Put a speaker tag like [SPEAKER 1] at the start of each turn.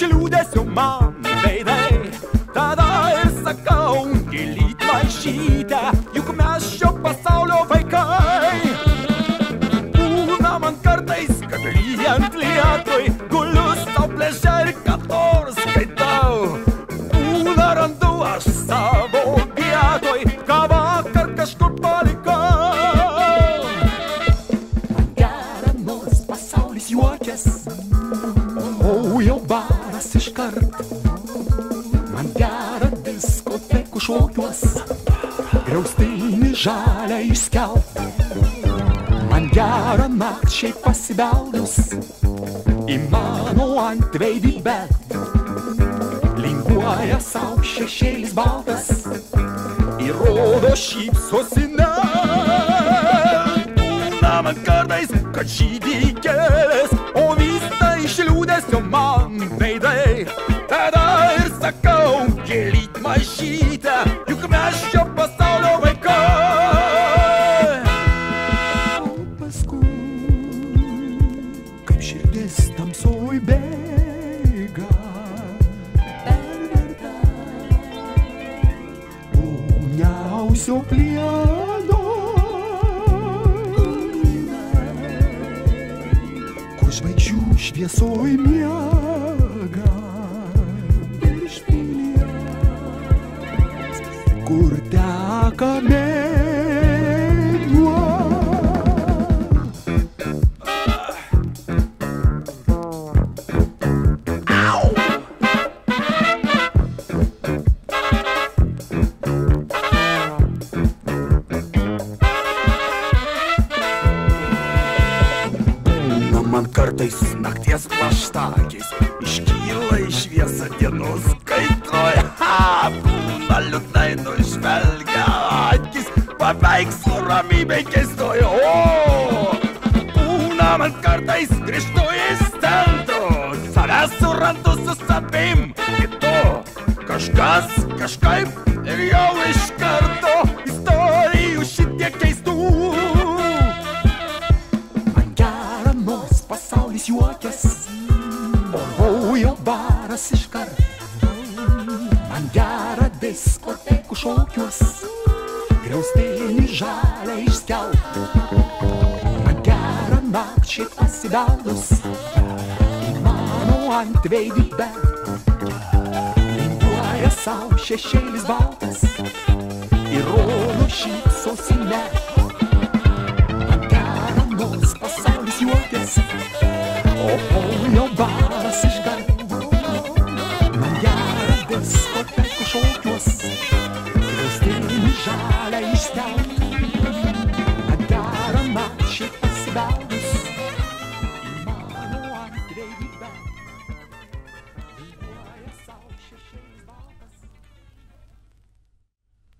[SPEAKER 1] iš liūdėsio man veidai. Tada ir sakau, gilyt mažytę, juk mes šio pasaulio vaikai. Būna man kartais, kad e lyjant lietui, guliu savo plėšę ir kator skaitau. Būna randu aš savo vietoj, ką vakar kažkur palikau. Geramas pasaulis juokės. Oh, your body baras iškart. Man gera diskotekų šokiuos, griaustinį žalę išskelt. Man gera nakčiai pasibeldus į mano antveidį, bet linguoja savo šešėlis baltas, įrodo šypsosi ne. Būna man kartais, kad žydį kelias, o vysta iš liūdėsio man veidai. Tada ir sakau, gėlyt mažytę, juk
[SPEAKER 2] mes
[SPEAKER 1] šio pasaulio vaikai. O paskui, kaip širdis tamsoj bėga, perverta Uniausio plieno. Gdzieś wie soj. Kartais nakties plaštakės iškyla į šviesą dienos kaitoje. Ha, būna liūdnai nužvelgia akis, paveikslų ramybė keistoje. O, būna
[SPEAKER 2] man kartais
[SPEAKER 1] grįžtu iš centro, savęs surandu su savim kitu. Kažkas kažkaip ir jau iš karto Man gera diskotekų šokiuos, griaustinį žalę išskelt. Man gera nakčiai pasibeldus, į mano antveidį bet. Linguoja savo šešėlis baltas, įrodo šypsosi net.